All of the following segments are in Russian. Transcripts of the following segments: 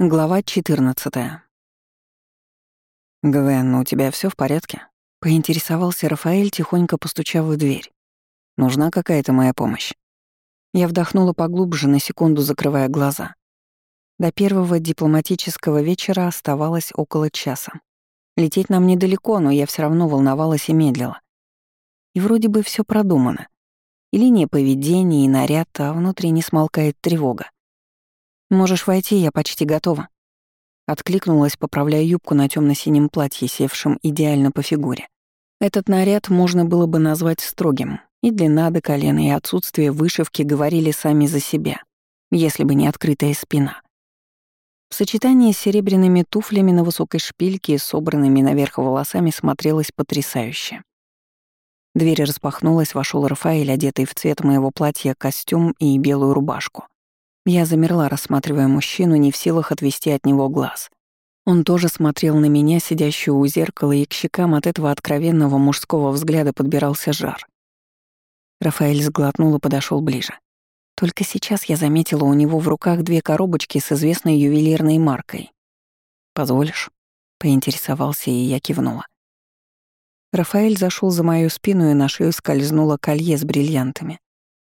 Глава 14. «Гвен, у тебя все в порядке?» — поинтересовался Рафаэль, тихонько постучав в дверь. «Нужна какая-то моя помощь?» Я вдохнула поглубже, на секунду закрывая глаза. До первого дипломатического вечера оставалось около часа. Лететь нам недалеко, но я все равно волновалась и медлила. И вроде бы все продумано. И линия поведения, и наряд, а внутри не смолкает тревога. «Можешь войти, я почти готова». Откликнулась, поправляя юбку на темно синем платье, севшем идеально по фигуре. Этот наряд можно было бы назвать строгим, и длина до колена, и отсутствие вышивки говорили сами за себя, если бы не открытая спина. В сочетании с серебряными туфлями на высокой шпильке и собранными наверх волосами смотрелось потрясающе. Дверь распахнулась, вошел Рафаэль, одетый в цвет моего платья костюм и белую рубашку. Я замерла, рассматривая мужчину, не в силах отвести от него глаз. Он тоже смотрел на меня, сидящую у зеркала, и к щекам от этого откровенного мужского взгляда подбирался жар. Рафаэль сглотнул и подошел ближе. Только сейчас я заметила у него в руках две коробочки с известной ювелирной маркой. «Позволишь?» — поинтересовался, и я кивнула. Рафаэль зашел за мою спину, и на шею скользнуло колье с бриллиантами.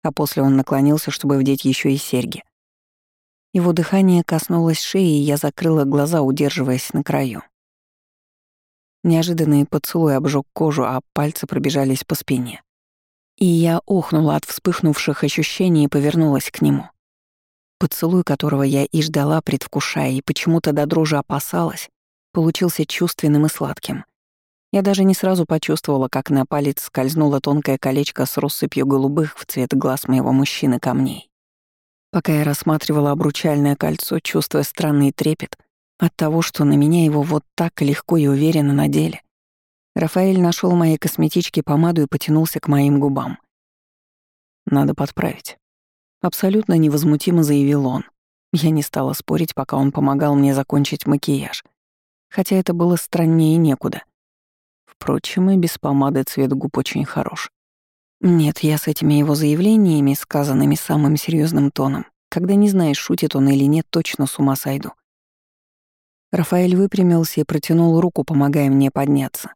А после он наклонился, чтобы вдеть еще и серьги. Его дыхание коснулось шеи, и я закрыла глаза, удерживаясь на краю. Неожиданный поцелуй обжег кожу, а пальцы пробежались по спине. И я охнула от вспыхнувших ощущений и повернулась к нему. Поцелуй, которого я и ждала, предвкушая, и почему-то до дрожи опасалась, получился чувственным и сладким. Я даже не сразу почувствовала, как на палец скользнуло тонкое колечко с россыпью голубых в цвет глаз моего мужчины камней. Пока я рассматривала обручальное кольцо, чувствуя странный трепет от того, что на меня его вот так легко и уверенно надели, Рафаэль нашел моей косметичке помаду и потянулся к моим губам. «Надо подправить». Абсолютно невозмутимо заявил он. Я не стала спорить, пока он помогал мне закончить макияж. Хотя это было страннее некуда. Впрочем, и без помады цвет губ очень хорош. Нет, я с этими его заявлениями, сказанными самым серьезным тоном, когда не знаешь, шутит он или нет, точно с ума сойду. Рафаэль выпрямился и протянул руку, помогая мне подняться.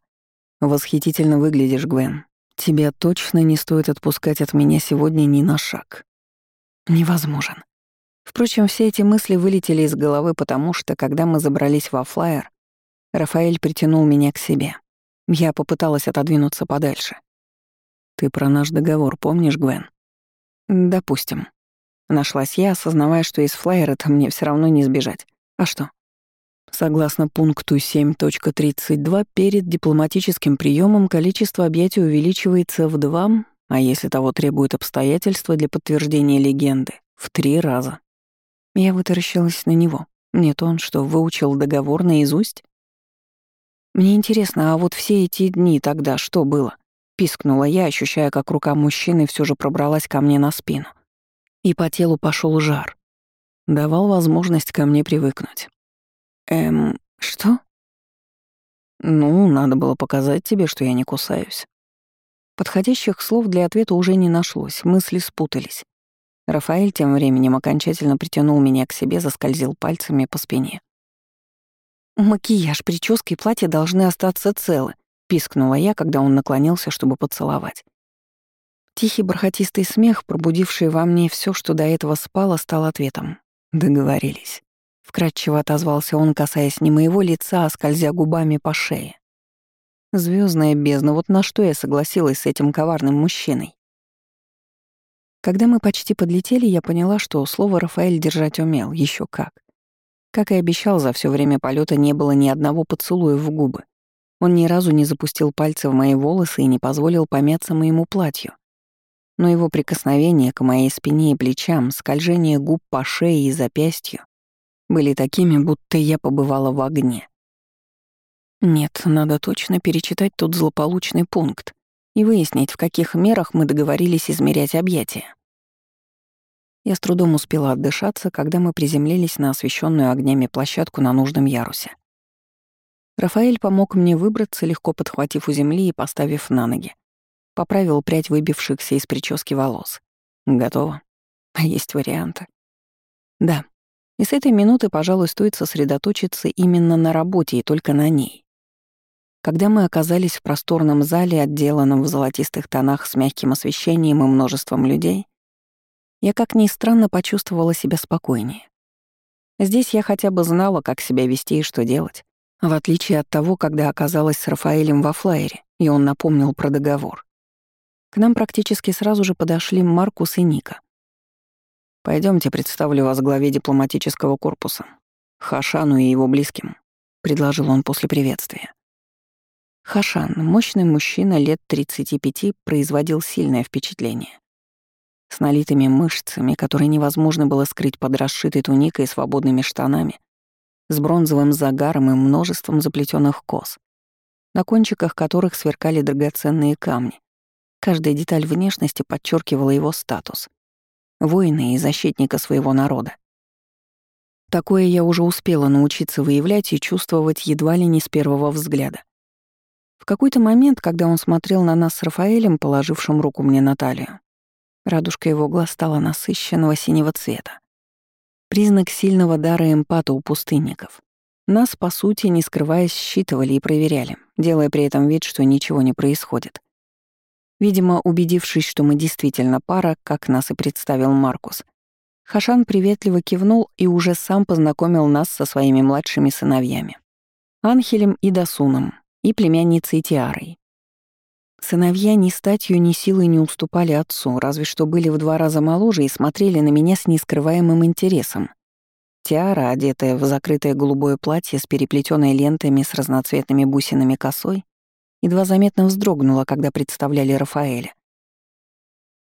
«Восхитительно выглядишь, Гвен. Тебя точно не стоит отпускать от меня сегодня ни на шаг». Невозможен. Впрочем, все эти мысли вылетели из головы, потому что, когда мы забрались во флайер, Рафаэль притянул меня к себе. Я попыталась отодвинуться подальше. «Ты про наш договор помнишь, Гвен?» «Допустим». Нашлась я, осознавая, что из флайера-то мне все равно не сбежать. А что? Согласно пункту 7.32, перед дипломатическим приемом количество объятий увеличивается в два, а если того требуют обстоятельства для подтверждения легенды, в три раза. Я вытаращилась на него. Нет, он что, выучил договор наизусть? Мне интересно, а вот все эти дни тогда что было? Пискнула я, ощущая, как рука мужчины все же пробралась ко мне на спину. И по телу пошел жар. Давал возможность ко мне привыкнуть. Эм, что? Ну, надо было показать тебе, что я не кусаюсь. Подходящих слов для ответа уже не нашлось, мысли спутались. Рафаэль тем временем окончательно притянул меня к себе, заскользил пальцами по спине. «Макияж, прическа и платье должны остаться целы», пискнула я, когда он наклонился, чтобы поцеловать. Тихий бархатистый смех, пробудивший во мне все, что до этого спало, стал ответом. Договорились. Вкратчиво отозвался он, касаясь не моего лица, а скользя губами по шее. Звездная бездна, вот на что я согласилась с этим коварным мужчиной. Когда мы почти подлетели, я поняла, что слово Рафаэль держать умел, еще как. Как и обещал, за все время полета не было ни одного поцелуя в губы. Он ни разу не запустил пальцы в мои волосы и не позволил помяться моему платью. Но его прикосновения к моей спине и плечам, скольжение губ по шее и запястью были такими, будто я побывала в огне. Нет, надо точно перечитать тот злополучный пункт и выяснить, в каких мерах мы договорились измерять объятия. Я с трудом успела отдышаться, когда мы приземлились на освещенную огнями площадку на нужном ярусе. Рафаэль помог мне выбраться, легко подхватив у земли и поставив на ноги. Поправил прядь выбившихся из прически волос. Готово. А есть варианты? Да. И с этой минуты, пожалуй, стоит сосредоточиться именно на работе и только на ней. Когда мы оказались в просторном зале, отделанном в золотистых тонах с мягким освещением и множеством людей, я, как ни странно, почувствовала себя спокойнее. Здесь я хотя бы знала, как себя вести и что делать, в отличие от того, когда оказалась с Рафаэлем во флайере, и он напомнил про договор. К нам практически сразу же подошли Маркус и Ника. Пойдемте, представлю вас главе дипломатического корпуса, Хашану и его близким», — предложил он после приветствия. Хашан, мощный мужчина лет 35, производил сильное впечатление. С налитыми мышцами, которые невозможно было скрыть под расшитой туникой и свободными штанами, с бронзовым загаром и множеством заплетенных кос, на кончиках которых сверкали драгоценные камни. Каждая деталь внешности подчеркивала его статус воина и защитника своего народа. Такое я уже успела научиться выявлять и чувствовать едва ли не с первого взгляда. В какой-то момент, когда он смотрел на нас с Рафаэлем, положившим руку мне на талию, радужка его глаз стала насыщенного синего цвета. Признак сильного дара эмпата у пустынников. Нас, по сути, не скрываясь, считывали и проверяли, делая при этом вид, что ничего не происходит. Видимо, убедившись, что мы действительно пара, как нас и представил Маркус, Хашан приветливо кивнул и уже сам познакомил нас со своими младшими сыновьями. Анхелем и Дасуном, и племянницей Тиарой. Сыновья ни статью, ни силой не уступали отцу, разве что были в два раза моложе и смотрели на меня с нескрываемым интересом. Тиара, одетая в закрытое голубое платье с переплетенной лентами с разноцветными бусинами косой, едва заметно вздрогнула, когда представляли Рафаэля.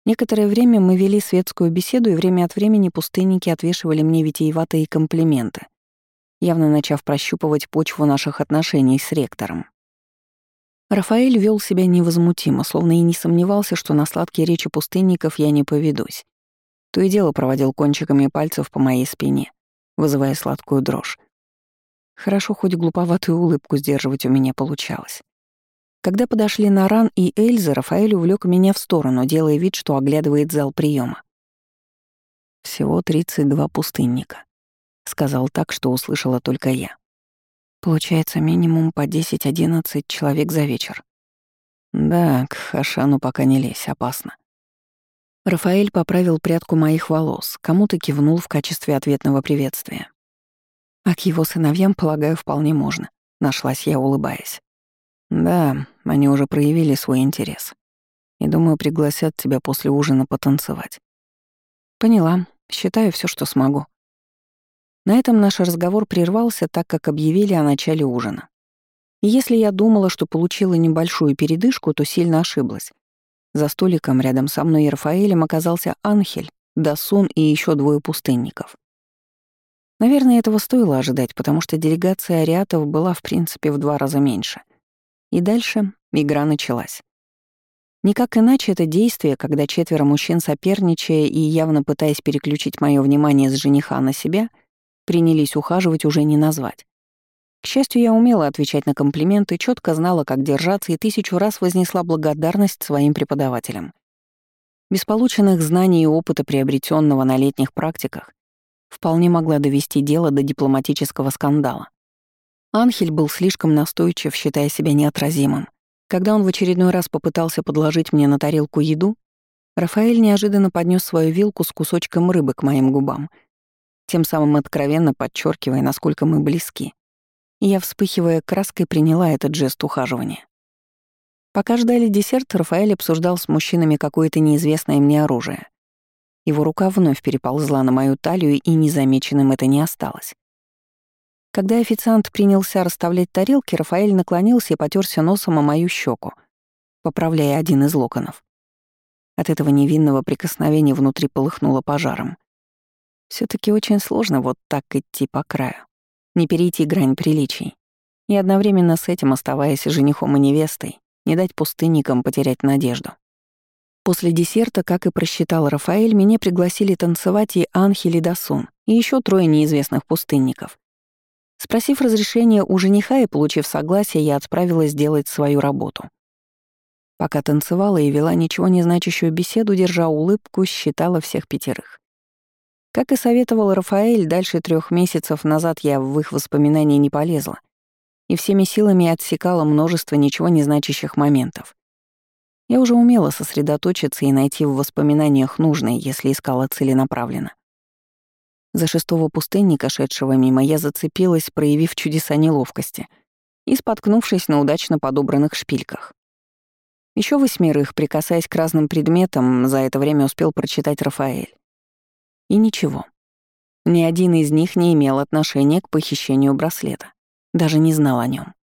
Некоторое время мы вели светскую беседу, и время от времени пустынники отвешивали мне витиеватые комплименты, явно начав прощупывать почву наших отношений с ректором. Рафаэль вел себя невозмутимо, словно и не сомневался, что на сладкие речи пустынников я не поведусь. То и дело проводил кончиками пальцев по моей спине, вызывая сладкую дрожь. Хорошо, хоть глуповатую улыбку сдерживать у меня получалось. Когда подошли Наран и Эльза, Рафаэль увлек меня в сторону, делая вид, что оглядывает зал приема. «Всего 32 пустынника», — сказал так, что услышала только я. «Получается минимум по 10-11 человек за вечер». «Да, к Хашану пока не лезь, опасно». Рафаэль поправил прядку моих волос, кому-то кивнул в качестве ответного приветствия. А к его сыновьям, полагаю, вполне можно, нашлась я, улыбаясь. Да, они уже проявили свой интерес. И думаю, пригласят тебя после ужина потанцевать. Поняла. Считаю все, что смогу. На этом наш разговор прервался, так как объявили о начале ужина. И если я думала, что получила небольшую передышку, то сильно ошиблась. За столиком рядом со мной и Рафаэлем оказался Анхель, Дасун и еще двое пустынников. Наверное, этого стоило ожидать, потому что делегация ариатов была, в принципе, в два раза меньше — и дальше игра началась. Никак иначе это действие, когда четверо мужчин, соперничая и явно пытаясь переключить мое внимание с жениха на себя, принялись ухаживать уже не назвать. К счастью, я умела отвечать на комплименты, четко знала, как держаться, и тысячу раз вознесла благодарность своим преподавателям. Без полученных знаний и опыта, приобретенного на летних практиках, вполне могла довести дело до дипломатического скандала. Анхель был слишком настойчив, считая себя неотразимым. Когда он в очередной раз попытался подложить мне на тарелку еду, Рафаэль неожиданно поднес свою вилку с кусочком рыбы к моим губам, тем самым откровенно подчеркивая, насколько мы близки. И я, вспыхивая краской, приняла этот жест ухаживания. Пока ждали десерт, Рафаэль обсуждал с мужчинами какое-то неизвестное мне оружие. Его рука вновь переползла на мою талию, и незамеченным это не осталось. Когда официант принялся расставлять тарелки, Рафаэль наклонился и потерся носом о мою щеку, поправляя один из локонов. От этого невинного прикосновения внутри полыхнуло пожаром. Все таки очень сложно вот так идти по краю, не перейти грань приличий, и одновременно с этим, оставаясь женихом и невестой, не дать пустынникам потерять надежду. После десерта, как и просчитал Рафаэль, меня пригласили танцевать и Анхель и Дасун, и еще трое неизвестных пустынников. Спросив разрешения у жениха и получив согласие, я отправилась делать свою работу. Пока танцевала и вела ничего не значащую беседу, держа улыбку, считала всех пятерых. Как и советовал Рафаэль, дальше трех месяцев назад я в их воспоминания не полезла и всеми силами отсекала множество ничего не значащих моментов. Я уже умела сосредоточиться и найти в воспоминаниях нужное, если искала целенаправленно. За шестого пустынника, шедшего мимо, я зацепилась, проявив чудеса неловкости и споткнувшись на удачно подобранных шпильках. Еще восьмерых, прикасаясь к разным предметам, за это время успел прочитать Рафаэль. И ничего. Ни один из них не имел отношения к похищению браслета. Даже не знал о нем.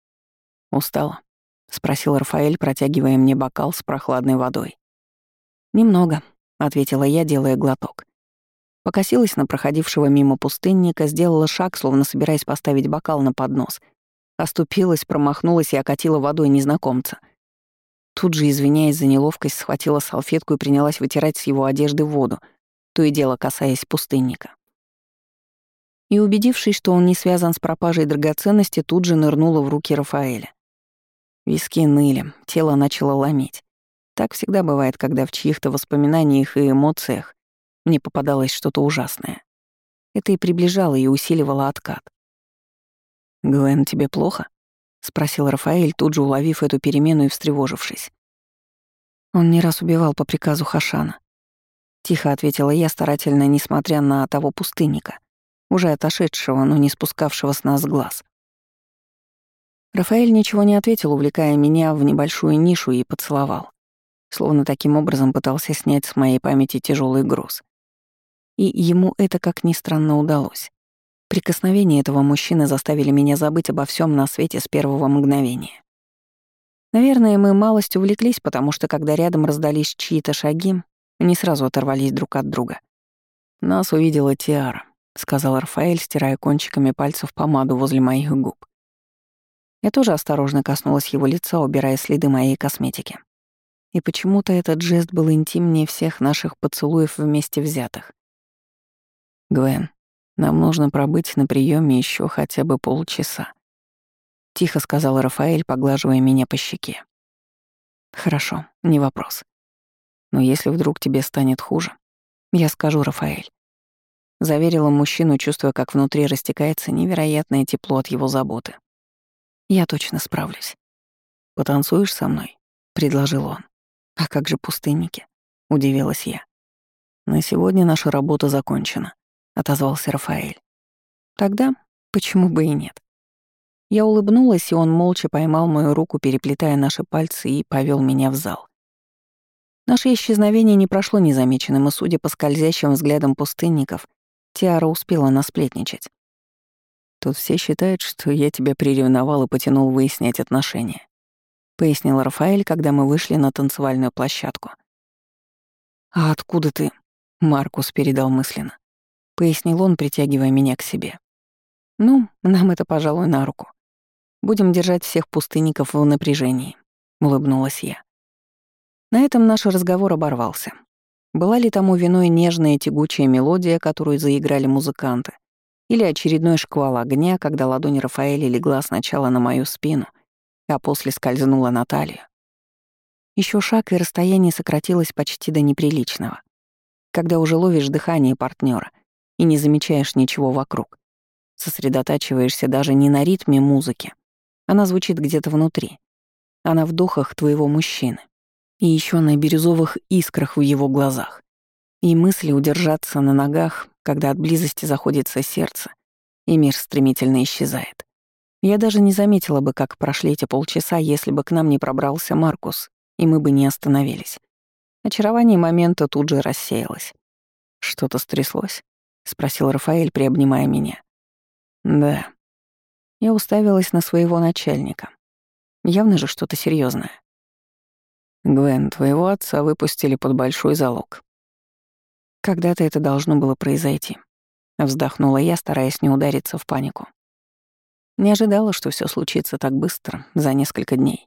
«Устала?» — спросил Рафаэль, протягивая мне бокал с прохладной водой. «Немного», — ответила я, делая глоток. Покосилась на проходившего мимо пустынника, сделала шаг, словно собираясь поставить бокал на поднос. Оступилась, промахнулась и окатила водой незнакомца. Тут же, извиняясь за неловкость, схватила салфетку и принялась вытирать с его одежды воду, то и дело касаясь пустынника. И, убедившись, что он не связан с пропажей драгоценности, тут же нырнула в руки Рафаэля. Виски ныли, тело начало ломить. Так всегда бывает, когда в чьих-то воспоминаниях и эмоциях мне попадалось что-то ужасное. Это и приближало и усиливало откат. «Гвен, тебе плохо?» — спросил Рафаэль, тут же уловив эту перемену и встревожившись. Он не раз убивал по приказу Хашана. Тихо ответила я, старательно, несмотря на того пустынника, уже отошедшего, но не спускавшего с нас глаз. Рафаэль ничего не ответил, увлекая меня в небольшую нишу и поцеловал, словно таким образом пытался снять с моей памяти тяжелый груз и ему это, как ни странно, удалось. Прикосновения этого мужчины заставили меня забыть обо всем на свете с первого мгновения. Наверное, мы малость увлеклись, потому что, когда рядом раздались чьи-то шаги, не сразу оторвались друг от друга. «Нас увидела Тиара», — сказал Рафаэль, стирая кончиками пальцев помаду возле моих губ. Я тоже осторожно коснулась его лица, убирая следы моей косметики. И почему-то этот жест был интимнее всех наших поцелуев вместе взятых. «Гвен, нам нужно пробыть на приеме еще хотя бы полчаса», — тихо сказал Рафаэль, поглаживая меня по щеке. «Хорошо, не вопрос. Но если вдруг тебе станет хуже, я скажу, Рафаэль». Заверила мужчину, чувствуя, как внутри растекается невероятное тепло от его заботы. «Я точно справлюсь». «Потанцуешь со мной?» — предложил он. «А как же пустынники?» — удивилась я. «На сегодня наша работа закончена отозвался Рафаэль. Тогда почему бы и нет? Я улыбнулась, и он молча поймал мою руку, переплетая наши пальцы, и повел меня в зал. Наше исчезновение не прошло незамеченным, и, судя по скользящим взглядам пустынников, Тиара успела насплетничать. «Тут все считают, что я тебя приревновал и потянул выяснять отношения», — пояснил Рафаэль, когда мы вышли на танцевальную площадку. «А откуда ты?» — Маркус передал мысленно пояснил он, притягивая меня к себе. «Ну, нам это, пожалуй, на руку. Будем держать всех пустынников в напряжении», — улыбнулась я. На этом наш разговор оборвался. Была ли тому виной нежная тягучая мелодия, которую заиграли музыканты, или очередной шквал огня, когда ладонь Рафаэля легла сначала на мою спину, а после скользнула на талию. Еще шаг, и расстояние сократилось почти до неприличного. Когда уже ловишь дыхание партнера, и не замечаешь ничего вокруг. Сосредотачиваешься даже не на ритме музыки. Она звучит где-то внутри. Она в духах твоего мужчины. И еще на бирюзовых искрах в его глазах. И мысли удержаться на ногах, когда от близости заходится сердце, и мир стремительно исчезает. Я даже не заметила бы, как прошли эти полчаса, если бы к нам не пробрался Маркус, и мы бы не остановились. Очарование момента тут же рассеялось. Что-то стряслось. — спросил Рафаэль, приобнимая меня. «Да». Я уставилась на своего начальника. Явно же что-то серьезное. «Гвен, твоего отца выпустили под большой залог». «Когда-то это должно было произойти», — вздохнула я, стараясь не удариться в панику. Не ожидала, что все случится так быстро, за несколько дней.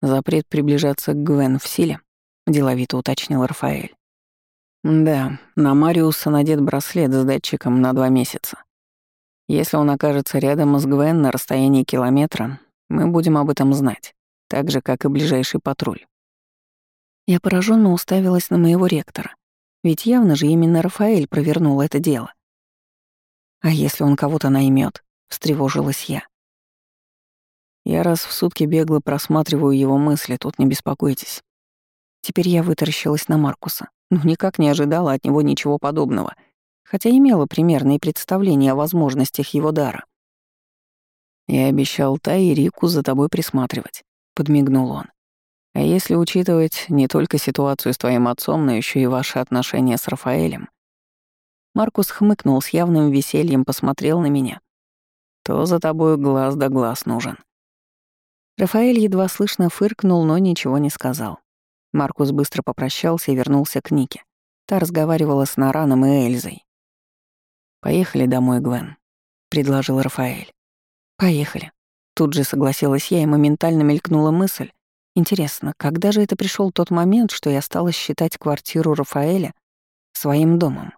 «Запрет приближаться к Гвен в силе», — деловито уточнил Рафаэль. Да, на Мариуса надет браслет с датчиком на два месяца. Если он окажется рядом с Гвен на расстоянии километра, мы будем об этом знать, так же, как и ближайший патруль. Я пораженно уставилась на моего ректора, Ведь явно же именно Рафаэль провернул это дело. А если он кого-то наймет? встревожилась я. Я раз в сутки бегло просматриваю его мысли, тут не беспокойтесь. Теперь я вытаращилась на Маркуса. Ну, никак не ожидала от него ничего подобного, хотя имела примерные представления о возможностях его дара. «Я обещал Тай и Рику за тобой присматривать», — подмигнул он. «А если учитывать не только ситуацию с твоим отцом, но еще и ваши отношения с Рафаэлем?» Маркус хмыкнул с явным весельем, посмотрел на меня. «То за тобой глаз да глаз нужен». Рафаэль едва слышно фыркнул, но ничего не сказал. Маркус быстро попрощался и вернулся к Нике. Та разговаривала с Нараном и Эльзой. «Поехали домой, Гвен», — предложил Рафаэль. «Поехали». Тут же согласилась я и моментально мелькнула мысль. Интересно, когда же это пришел тот момент, что я стала считать квартиру Рафаэля своим домом?